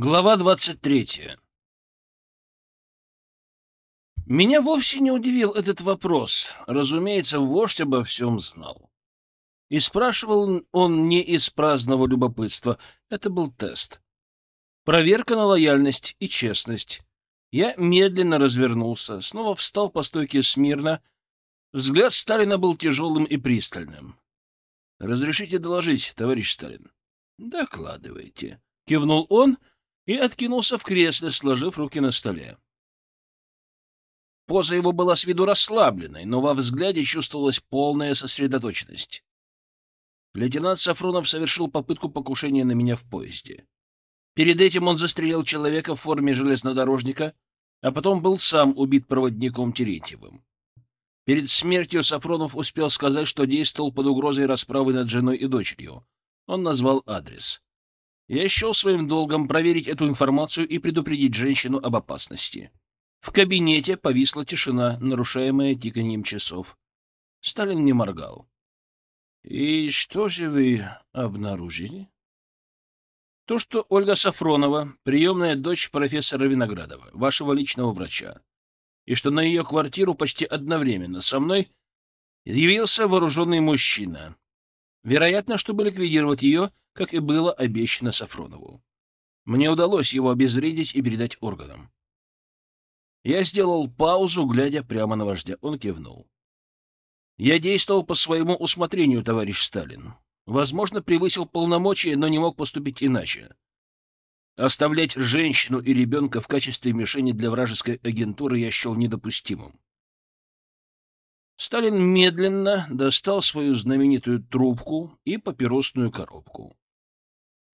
Глава двадцать третья. Меня вовсе не удивил этот вопрос. Разумеется, вождь обо всем знал. И спрашивал он не из праздного любопытства. Это был тест. Проверка на лояльность и честность. Я медленно развернулся, снова встал по стойке смирно. Взгляд Сталина был тяжелым и пристальным. «Разрешите доложить, товарищ Сталин?» «Докладывайте», — кивнул он, — и откинулся в кресле, сложив руки на столе. Поза его была с виду расслабленной, но во взгляде чувствовалась полная сосредоточенность. Лейтенант Сафронов совершил попытку покушения на меня в поезде. Перед этим он застрелил человека в форме железнодорожника, а потом был сам убит проводником Терентьевым. Перед смертью Сафронов успел сказать, что действовал под угрозой расправы над женой и дочерью. Он назвал адрес. Я счел своим долгом проверить эту информацию и предупредить женщину об опасности. В кабинете повисла тишина, нарушаемая тиканьем часов. Сталин не моргал. — И что же вы обнаружили? — То, что Ольга Сафронова, приемная дочь профессора Виноградова, вашего личного врача, и что на ее квартиру почти одновременно со мной явился вооруженный мужчина. Вероятно, чтобы ликвидировать ее как и было обещано Сафронову. Мне удалось его обезвредить и передать органам. Я сделал паузу, глядя прямо на вождя. Он кивнул. Я действовал по своему усмотрению, товарищ Сталин. Возможно, превысил полномочия, но не мог поступить иначе. Оставлять женщину и ребенка в качестве мишени для вражеской агентуры я счел недопустимым. Сталин медленно достал свою знаменитую трубку и папиросную коробку.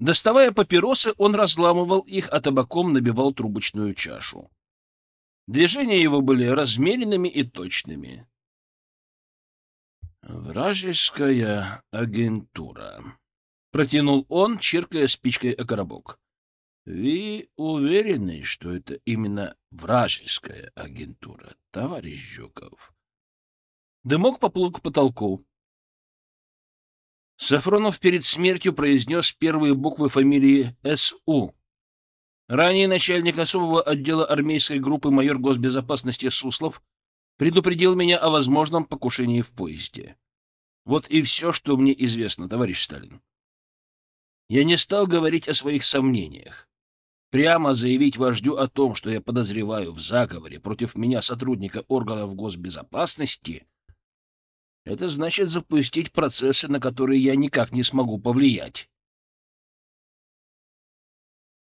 Доставая папиросы, он разламывал их, а табаком набивал трубочную чашу. Движения его были размеренными и точными. «Вражеская агентура», — протянул он, чиркая спичкой о коробок. «Вы уверены, что это именно вражеская агентура, товарищ Жуков?» Дымок поплыл к потолку. Сафронов перед смертью произнес первые буквы фамилии С.У. Ранее начальник особого отдела армейской группы майор госбезопасности Суслов предупредил меня о возможном покушении в поезде. Вот и все, что мне известно, товарищ Сталин. Я не стал говорить о своих сомнениях. Прямо заявить вождю о том, что я подозреваю в заговоре против меня сотрудника органов госбезопасности, это значит запустить процессы, на которые я никак не смогу повлиять.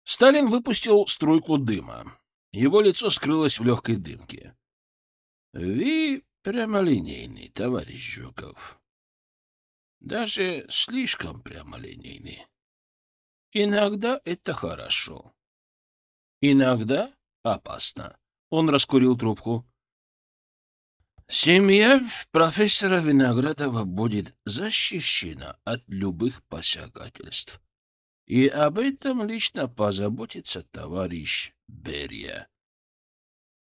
Сталин выпустил струйку дыма. Его лицо скрылось в легкой дымке. — Вы прямолинейный, товарищ Жуков. Даже слишком прямолинейный. Иногда это хорошо. Иногда опасно. Он раскурил трубку. Семья профессора Виноградова будет защищена от любых посягательств. И об этом лично позаботится товарищ Берия.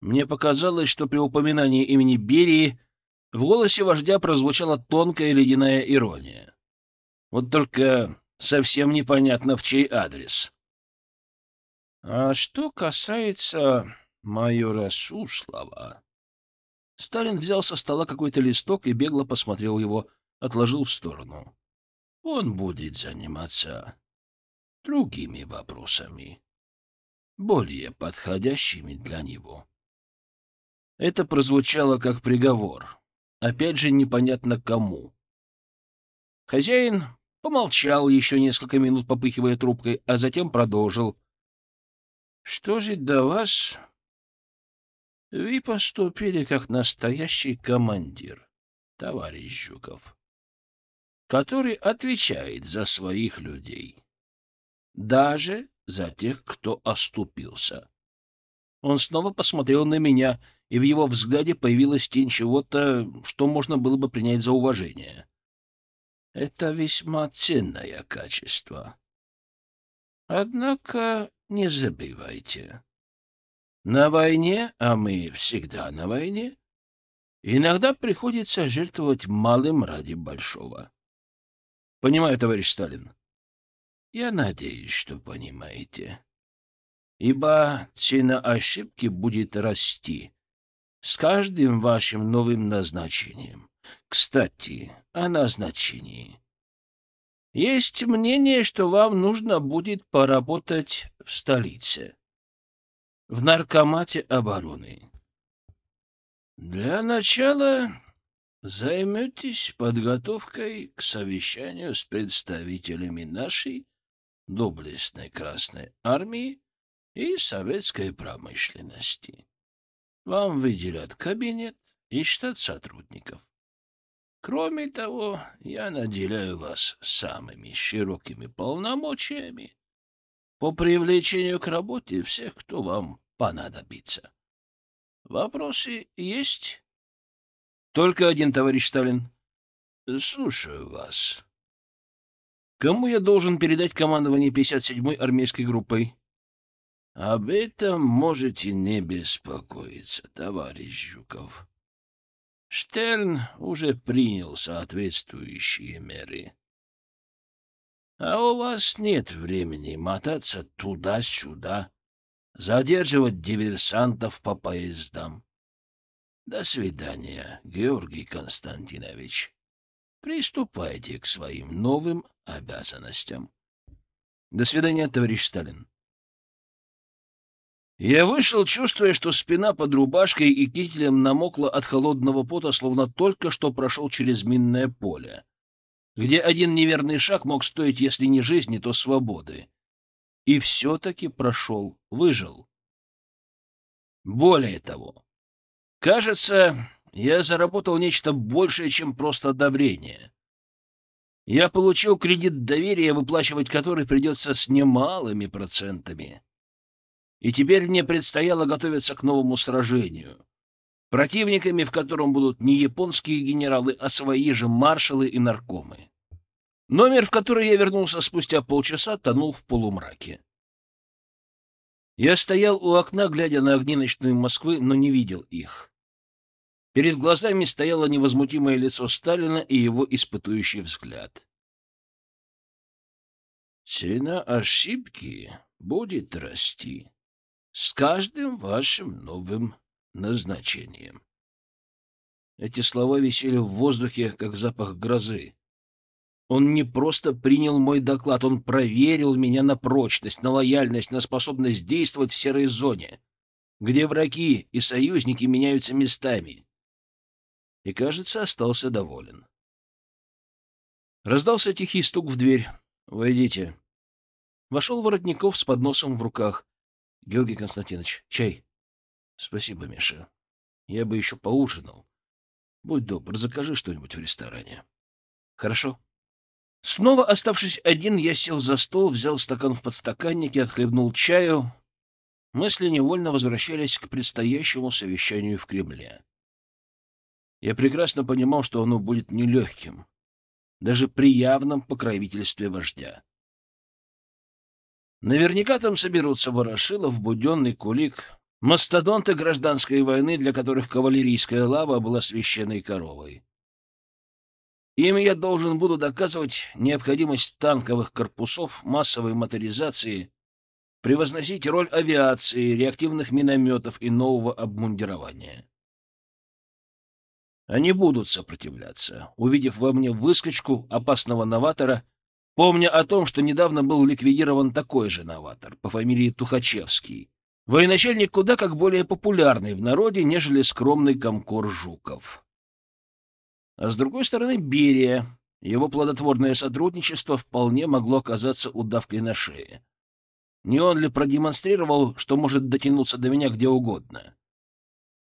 Мне показалось, что при упоминании имени Берии в голосе вождя прозвучала тонкая ледяная ирония. Вот только совсем непонятно, в чей адрес. А что касается майора Суслова, Сталин взял со стола какой-то листок и бегло посмотрел его, отложил в сторону. Он будет заниматься другими вопросами, более подходящими для него. Это прозвучало как приговор. Опять же, непонятно кому. Хозяин помолчал еще несколько минут, попыхивая трубкой, а затем продолжил. — Что же до вас вы поступили как настоящий командир, товарищ Жуков, который отвечает за своих людей, даже за тех, кто оступился. Он снова посмотрел на меня, и в его взгляде появилась тень чего-то, что можно было бы принять за уважение. Это весьма ценное качество. Однако не забывайте, на войне, а мы всегда на войне, иногда приходится жертвовать малым ради большого. Понимаю, товарищ Сталин. Я надеюсь, что понимаете. ибо цена ошибки будет расти с каждым вашим новым назначением. Кстати, о назначении. Есть мнение, что вам нужно будет поработать в столице, в наркомате обороны. Для начала займетесь подготовкой к совещанию с представителями нашей доблестной Красной Армии и советской промышленности. Вам выделят кабинет и штат сотрудников. Кроме того, я наделяю вас самыми широкими полномочиями по привлечению к работе всех, кто вам понадобится. Вопросы есть? Только один, товарищ Сталин. Слушаю вас. Кому я должен передать командование 57-й армейской группой? Об этом можете не беспокоиться, товарищ Жуков. Штерн уже принял соответствующие меры. А у вас нет времени мотаться туда-сюда, задерживать диверсантов по поездам. До свидания, Георгий Константинович. Приступайте к своим новым обязанностям. До свидания, товарищ Сталин. Я вышел, чувствуя, что спина под рубашкой и кителем намокла от холодного пота, словно только что прошел через минное поле, где один неверный шаг мог стоить, если не жизни, то свободы. И все-таки прошел, выжил. Более того, кажется, я заработал нечто большее, чем просто одобрение. Я получил кредит доверия, выплачивать который придется с немалыми процентами и теперь мне предстояло готовиться к новому сражению, противниками в котором будут не японские генералы, а свои же маршалы и наркомы. Номер, в который я вернулся спустя полчаса, тонул в полумраке. Я стоял у окна, глядя на огни ночной Москвы, но не видел их. Перед глазами стояло невозмутимое лицо Сталина и его испытующий взгляд. «Цена ошибки будет расти», с каждым вашим новым назначением. Эти слова висели в воздухе, как запах грозы. Он не просто принял мой доклад, он проверил меня на прочность, на лояльность, на способность действовать в серой зоне, где враги и союзники меняются местами. И, кажется, остался доволен. Раздался тихий стук в дверь. «Войдите». Вошел Воротников с подносом в руках. Георгий Константинович, чай. Спасибо, Миша. Я бы еще поужинал. Будь добр, закажи что-нибудь в ресторане. Хорошо. Снова оставшись один, я сел за стол, взял стакан в подстаканнике, отхлебнул чаю. Мысли невольно возвращались к предстоящему совещанию в Кремле. Я прекрасно понимал, что оно будет нелегким, даже при явном покровительстве вождя. Наверняка там соберутся Ворошилов, Буденный, Кулик, мастодонты гражданской войны, для которых кавалерийская лава была священной коровой. Им я должен буду доказывать необходимость танковых корпусов, массовой моторизации, превозносить роль авиации, реактивных минометов и нового обмундирования. Они будут сопротивляться, увидев во мне выскочку опасного новатора — помня о том, что недавно был ликвидирован такой же новатор по фамилии Тухачевский. Военачальник куда как более популярный в народе, нежели скромный комкор Жуков. А с другой стороны, Берия. Его плодотворное сотрудничество вполне могло оказаться удавкой на шее. Не он ли продемонстрировал, что может дотянуться до меня где угодно?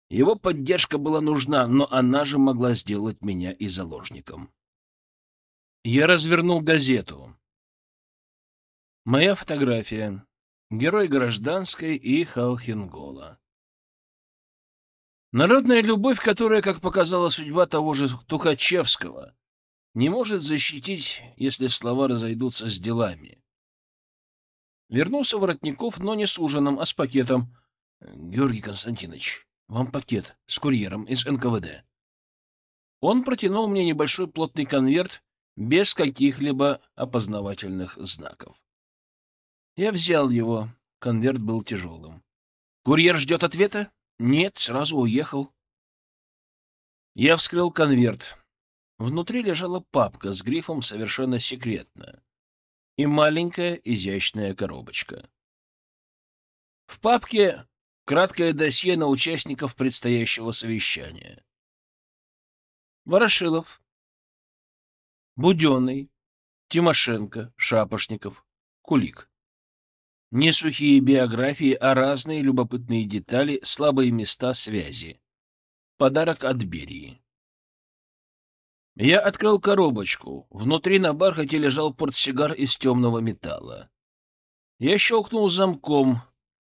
Его поддержка была нужна, но она же могла сделать меня и заложником. Я развернул газету. Моя фотография. Герой гражданской и Халхингола. Народная любовь, которая, как показала судьба того же Тухачевского, не может защитить, если слова разойдутся с делами. Вернулся Воротников, но не с ужином, а с пакетом. — Георгий Константинович, вам пакет с курьером из НКВД. Он протянул мне небольшой плотный конверт, без каких-либо опознавательных знаков. Я взял его, Конверт был тяжелым. «Курьер ждет ответа?» «Нет, сразу уехал». Я вскрыл конверт. Внутри лежала папка с грифом «Совершенно секретно» и маленькая изящная коробочка. В папке краткое досье на участников предстоящего совещания. Ворошилов, Буденный, Тимошенко, Шапошников, Кулик. Не сухие биографии, а разные любопытные детали, слабые места связи. Подарок от Берии. Я открыл коробочку. Внутри на бархате лежал портсигар из темного металла. Я щелкнул замком.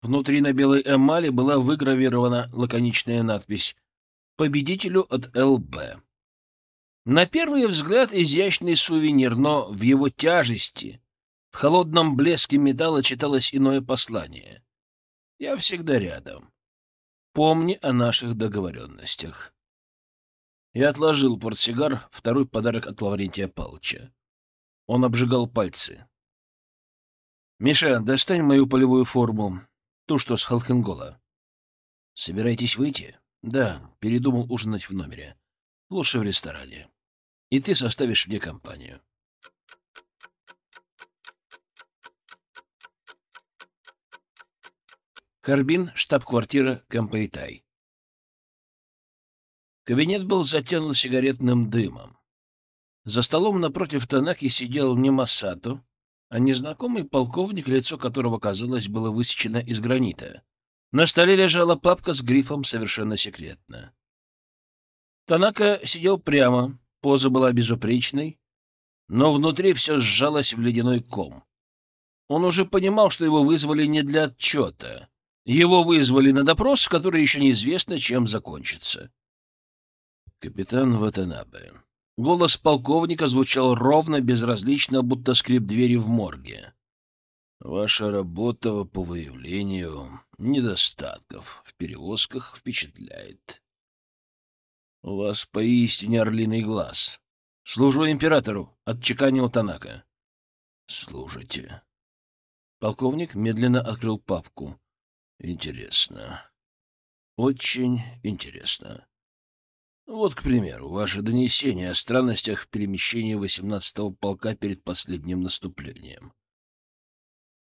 Внутри на белой эмали была выгравирована лаконичная надпись «Победителю от ЛБ». На первый взгляд изящный сувенир, но в его тяжести, в холодном блеске металла читалось иное послание. Я всегда рядом. Помни о наших договоренностях. Я отложил портсигар, второй подарок от Лаврентия Павловича. Он обжигал пальцы. «Миша, достань мою полевую форму, ту, что с Халхенгола». «Собираетесь выйти?» «Да, передумал ужинать в номере. Лучше в ресторане» и ты составишь мне компанию. Карбин, штаб-квартира Кампейтай. Кабинет был затянут сигаретным дымом. За столом напротив Танаки сидел не Массато, а незнакомый полковник, лицо которого, казалось, было высечено из гранита. На столе лежала папка с грифом «Совершенно секретно». Танака сидел прямо, Поза была безупречной, но внутри все сжалось в ледяной ком. Он уже понимал, что его вызвали не для отчета. Его вызвали на допрос, который еще неизвестно, чем закончится. Капитан Ватанабе. Голос полковника звучал ровно, безразлично, будто скрип двери в морге. Ваша работа по выявлению недостатков в перевозках впечатляет. У вас поистине орлиный глаз. Служу императору, — отчеканил Танака. Служите. Полковник медленно открыл папку. Интересно. Очень интересно. Вот, к примеру, ваше донесение о странностях в перемещении 18-го полка перед последним наступлением.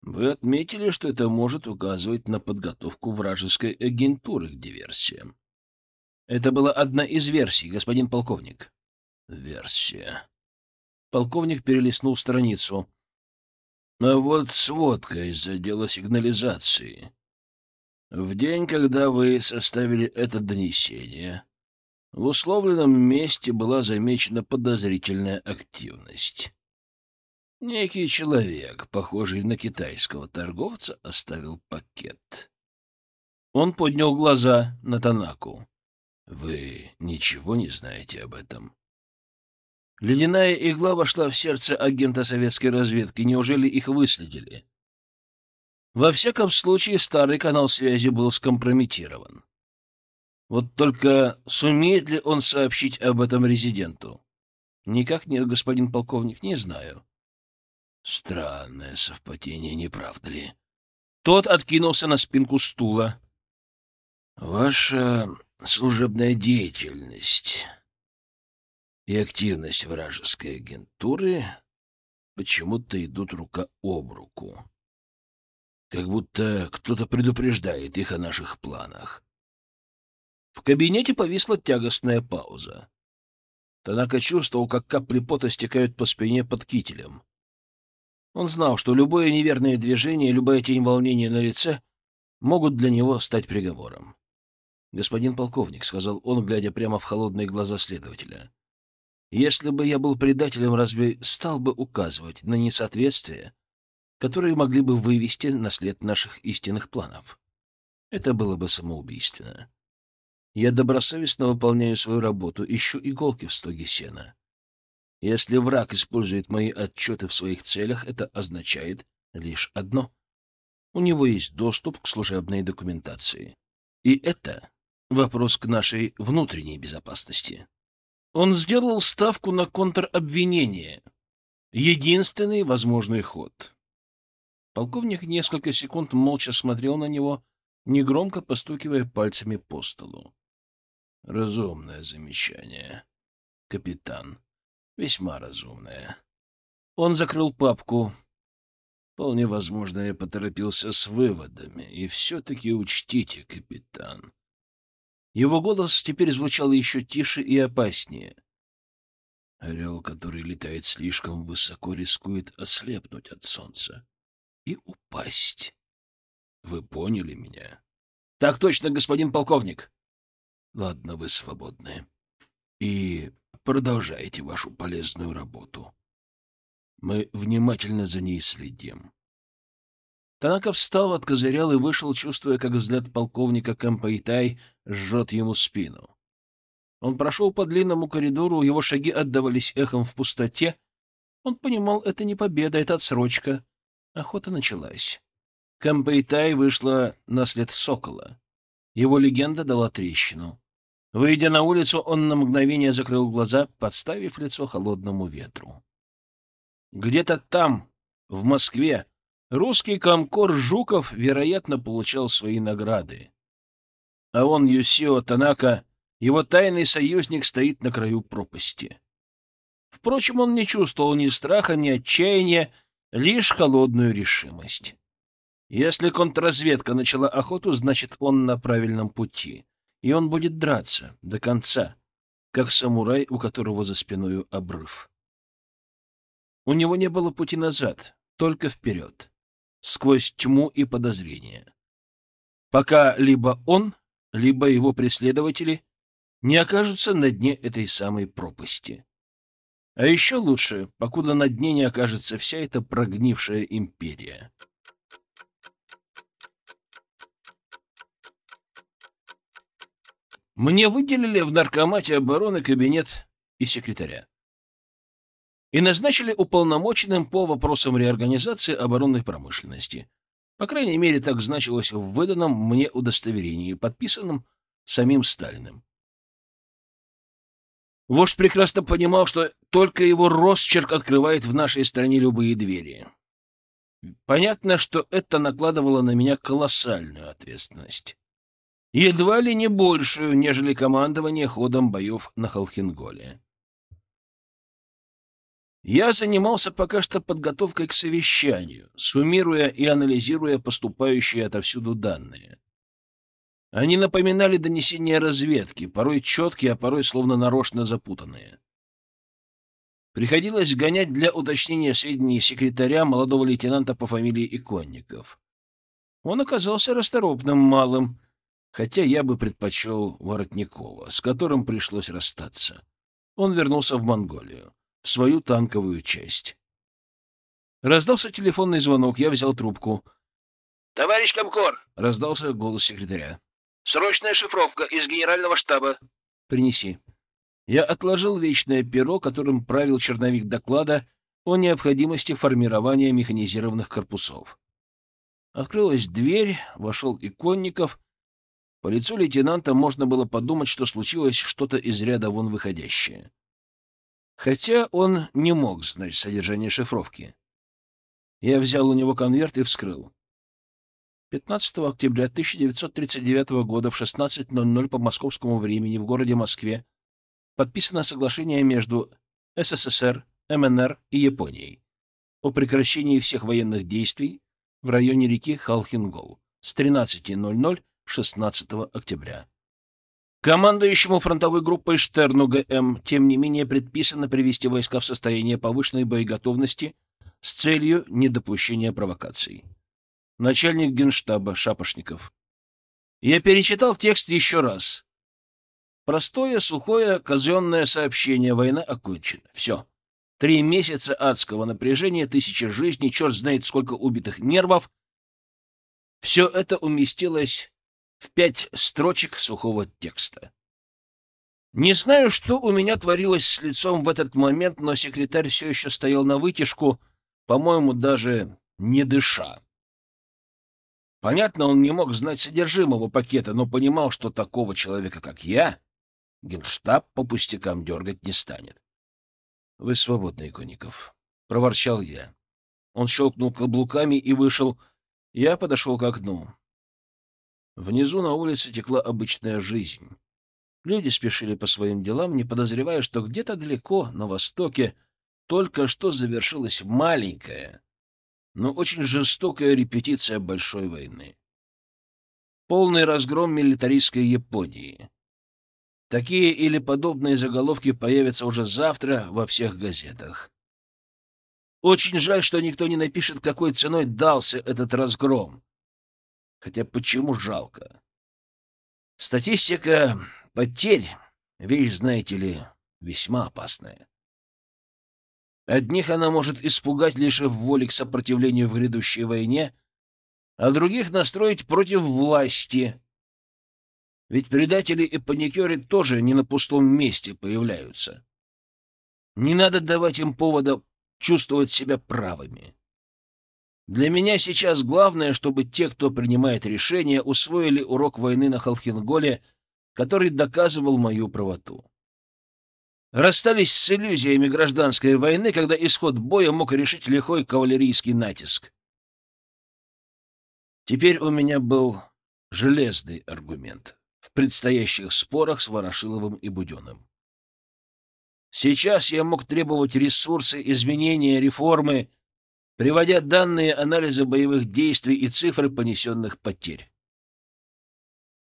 Вы отметили, что это может указывать на подготовку вражеской агентуры к диверсиям. Это была одна из версий, господин полковник. Версия. Полковник перелистнул страницу. А вот сводка из отдела сигнализации. В день, когда вы составили это донесение, в условленном месте была замечена подозрительная активность. Некий человек, похожий на китайского торговца, оставил пакет. Он поднял глаза на Танаку. Вы ничего не знаете об этом? Ледяная игла вошла в сердце агента советской разведки. Неужели их выследили? Во всяком случае, старый канал связи был скомпрометирован. Вот только сумеет ли он сообщить об этом резиденту? Никак нет, господин полковник, не знаю. Странное совпадение, не правда ли? Тот откинулся на спинку стула. Ваша служебная деятельность и активность вражеской агентуры почему-то идут рука об руку. Как будто кто-то предупреждает их о наших планах. В кабинете повисла тягостная пауза. Танака чувствовал, как капли пота стекают по спине под кителем. Он знал, что любое неверное движение, любая тень волнения на лице могут для него стать приговором. «Господин полковник», — сказал он, глядя прямо в холодные глаза следователя, — «если бы я был предателем, разве стал бы указывать на несоответствия, которые могли бы вывести на след наших истинных планов? Это было бы самоубийственно. Я добросовестно выполняю свою работу, ищу иголки в стоге сена. Если враг использует мои отчеты в своих целях, это означает лишь одно — у него есть доступ к служебной документации. И это Вопрос к нашей внутренней безопасности. Он сделал ставку на контробвинение. Единственный возможный ход. Полковник несколько секунд молча смотрел на него, негромко постукивая пальцами по столу. Разумное замечание, капитан. Весьма разумное. Он закрыл папку. Вполне возможно, я поторопился с выводами. И все-таки учтите, капитан. Его голос теперь звучал еще тише и опаснее. Орел, который летает слишком высоко, рискует ослепнуть от солнца и упасть. Вы поняли меня? — Так точно, господин полковник. — Ладно, вы свободны. И продолжайте вашу полезную работу. Мы внимательно за ней следим. Танака встал, откозырял и вышел, чувствуя, как взгляд полковника Кампайтай жжет ему спину. Он прошел по длинному коридору, его шаги отдавались эхом в пустоте. Он понимал, это не победа, это отсрочка. Охота началась. Кампейтай вышла на след сокола. Его легенда дала трещину. Выйдя на улицу, он на мгновение закрыл глаза, подставив лицо холодному ветру. Где-то там, в Москве, русский комкор Жуков, вероятно, получал свои награды. А он, Юсио Танака, его тайный союзник, стоит на краю пропасти. Впрочем, он не чувствовал ни страха, ни отчаяния, лишь холодную решимость. Если контрразведка начала охоту, значит, он на правильном пути, и он будет драться до конца, как самурай, у которого за спиной обрыв. У него не было пути назад, только вперед, сквозь тьму и подозрения. Пока либо он, либо его преследователи не окажутся на дне этой самой пропасти. А еще лучше, покуда на дне не окажется вся эта прогнившая империя. Мне выделили в наркомате обороны кабинет и секретаря. И назначили уполномоченным по вопросам реорганизации оборонной промышленности. По крайней мере, так значилось в выданном мне удостоверении, подписанном самим Сталиным. Вождь прекрасно понимал, что только его росчерк открывает в нашей стране любые двери. Понятно, что это накладывало на меня колоссальную ответственность. Едва ли не большую, нежели командование ходом боев на Холхенголе. Я занимался пока что подготовкой к совещанию, суммируя и анализируя поступающие отовсюду данные. Они напоминали донесения разведки, порой четкие, а порой словно нарочно запутанные. Приходилось гонять для уточнения сведений секретаря молодого лейтенанта по фамилии Иконников. Он оказался расторопным малым, хотя я бы предпочел Воротникова, с которым пришлось расстаться. Он вернулся в Монголию, в свою танковую часть. Раздался телефонный звонок, я взял трубку. «Товарищ Комкор!» — раздался голос секретаря. Срочная шифровка из генерального штаба. Принеси. Я отложил вечное перо, которым правил черновик доклада о необходимости формирования механизированных корпусов. Открылась дверь, вошел Иконников. По лицу лейтенанта можно было подумать, что случилось что-то из ряда вон выходящее. Хотя он не мог знать содержание шифровки. Я взял у него конверт и вскрыл. 15 октября 1939 года в 16.00 по московскому времени в городе Москве подписано соглашение между СССР, МНР и Японией о прекращении всех военных действий в районе реки Халхингол с 13.00 16 октября. Командующему фронтовой группой Штерну ГМ, тем не менее, предписано привести войска в состояние повышенной боеготовности с целью недопущения провокаций начальник генштаба Шапошников. Я перечитал текст еще раз. Простое, сухое, казенное сообщение. Война окончена. Все. Три месяца адского напряжения, тысяча жизней, черт знает сколько убитых нервов. Все это уместилось в пять строчек сухого текста. Не знаю, что у меня творилось с лицом в этот момент, но секретарь все еще стоял на вытяжку, по-моему, даже не дыша. Понятно, он не мог знать содержимого пакета, но понимал, что такого человека, как я, генштаб по пустякам дергать не станет. — Вы свободны, Иконников, — проворчал я. Он щелкнул каблуками и вышел. Я подошел к окну. Внизу на улице текла обычная жизнь. Люди спешили по своим делам, не подозревая, что где-то далеко, на востоке, только что завершилась маленькая, но очень жестокая репетиция большой войны. Полный разгром милитаристской Японии. Такие или подобные заголовки появятся уже завтра во всех газетах. Очень жаль, что никто не напишет, какой ценой дался этот разгром. Хотя почему жалко? Статистика потерь — вещь, знаете ли, весьма опасная. Одних она может испугать, лишив воли к сопротивлению в грядущей войне, а других настроить против власти. Ведь предатели и паникеры тоже не на пустом месте появляются. Не надо давать им повода чувствовать себя правыми. Для меня сейчас главное, чтобы те, кто принимает решения, усвоили урок войны на Халхинголе, который доказывал мою правоту расстались с иллюзиями гражданской войны, когда исход боя мог решить лихой кавалерийский натиск. Теперь у меня был железный аргумент в предстоящих спорах с Ворошиловым и Буденным. Сейчас я мог требовать ресурсы, изменения, реформы, приводя данные анализа боевых действий и цифры понесенных потерь.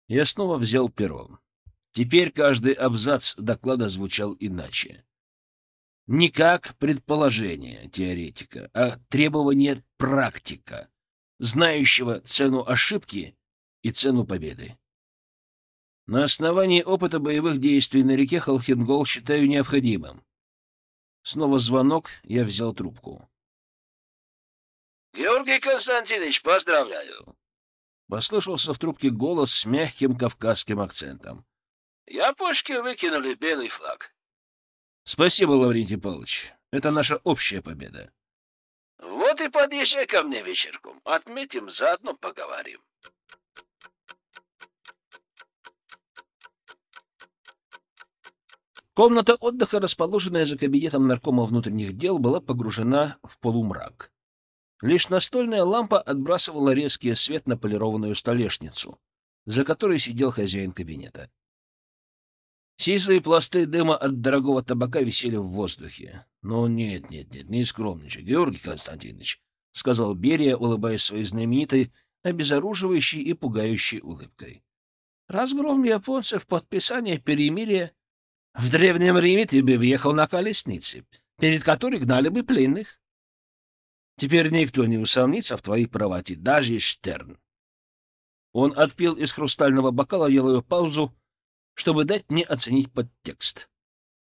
Я снова взял перо. Теперь каждый абзац доклада звучал иначе. Не как предположение теоретика, а требование практика, знающего цену ошибки и цену победы. На основании опыта боевых действий на реке Холхенгол считаю необходимым. Снова звонок, я взял трубку. — Георгий Константинович, поздравляю! Послышался в трубке голос с мягким кавказским акцентом. Япошки выкинули белый флаг. Спасибо, Лаврентий Павлович. Это наша общая победа. Вот и подъезжай ко мне вечерком. Отметим, заодно поговорим. Комната отдыха, расположенная за кабинетом наркома внутренних дел, была погружена в полумрак. Лишь настольная лампа отбрасывала резкий свет на полированную столешницу, за которой сидел хозяин кабинета. Сизые пласты дыма от дорогого табака висели в воздухе. — Ну, нет, нет, нет, не скромничай, Георгий Константинович, — сказал Берия, улыбаясь своей знаменитой, обезоруживающей и пугающей улыбкой. — Разгром японцев, подписание перемирия. В Древнем Риме ты бы въехал на колеснице, перед которой гнали бы пленных. Теперь никто не усомнится в твоей правоте, даже Штерн. Он отпил из хрустального бокала, делая паузу, чтобы дать мне оценить подтекст.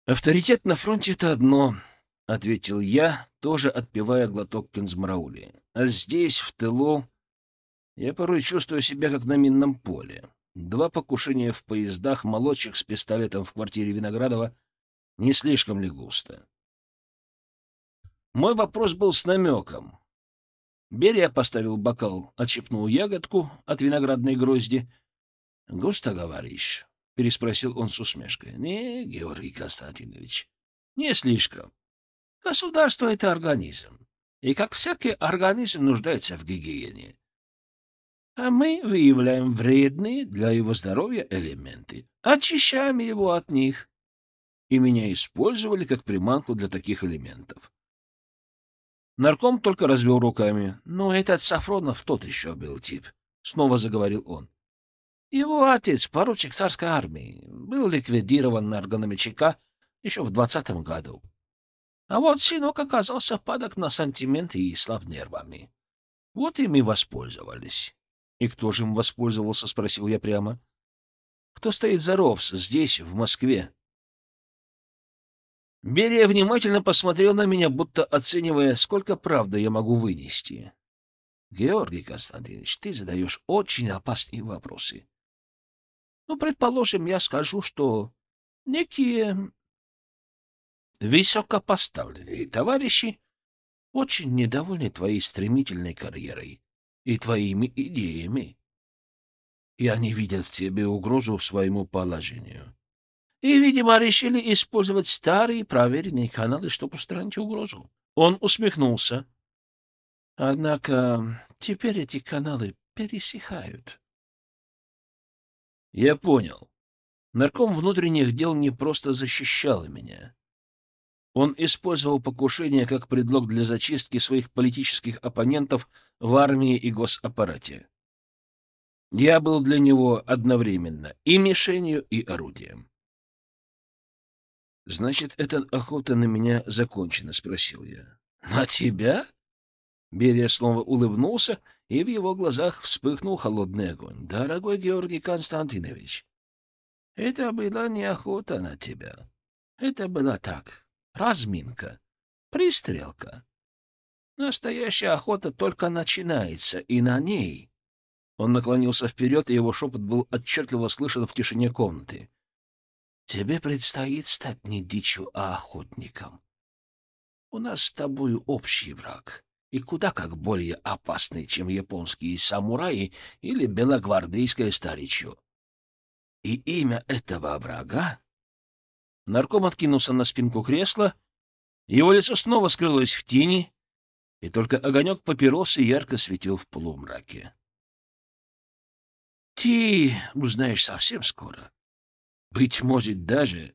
«Авторитет на фронте — это одно», — ответил я, тоже отпивая глоток кензмараули. «А здесь, в тылу, я порой чувствую себя как на минном поле. Два покушения в поездах, молодчик с пистолетом в квартире Виноградова — не слишком ли густо?» Мой вопрос был с намеком. Берия поставил бокал, отщипнул ягодку от виноградной грозди. — Густо говоришь переспросил он с усмешкой. — Не, Георгий Константинович, не слишком. Государство — это организм, и, как всякий организм, нуждается в гигиене. А мы выявляем вредные для его здоровья элементы, очищаем его от них. И меня использовали как приманку для таких элементов. Нарком только развел руками. «Ну, этот Сафронов тот еще был тип», — снова заговорил он. Его отец, поручик царской армии, был ликвидирован на Аргономичака еще в двадцатом году. А вот сынок оказался падок на сантименты и слаб нервами. Вот им и воспользовались. — И кто же им воспользовался? — спросил я прямо. — Кто стоит за РОВС здесь, в Москве? Берия внимательно посмотрел на меня, будто оценивая, сколько правды я могу вынести. — Георгий Константинович, ты задаешь очень опасные вопросы. Ну, предположим, я скажу, что некие высокопоставленные товарищи очень недовольны твоей стремительной карьерой и твоими идеями. И они видят в тебе угрозу своему положению. И, видимо, решили использовать старые проверенные каналы, чтобы устранить угрозу. Он усмехнулся. Однако теперь эти каналы пересыхают. Я понял. Нарком внутренних дел не просто защищал меня. Он использовал покушение как предлог для зачистки своих политических оппонентов в армии и госаппарате. Я был для него одновременно и мишенью, и орудием. «Значит, эта охота на меня закончена?» — спросил я. «На тебя?» Берия снова улыбнулся, и в его глазах вспыхнул холодный огонь. «Дорогой Георгий Константинович, это была не охота на тебя. Это была так, разминка, пристрелка. Настоящая охота только начинается, и на ней...» Он наклонился вперед, и его шепот был отчетливо слышен в тишине комнаты. «Тебе предстоит стать не дичью, а охотником. У нас с тобою общий враг» и куда как более опасный, чем японские самураи или белогвардейское старичье. И имя этого врага... Нарком откинулся на спинку кресла, его лицо снова скрылось в тени, и только огонек папиросы ярко светил в полумраке. Ты узнаешь совсем скоро. Быть может, даже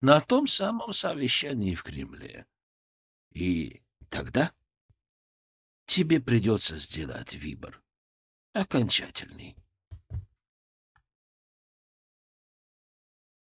на том самом совещании в Кремле. И тогда тебе придется сделать выбор. Окончательный.